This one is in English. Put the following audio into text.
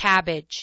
cabbage.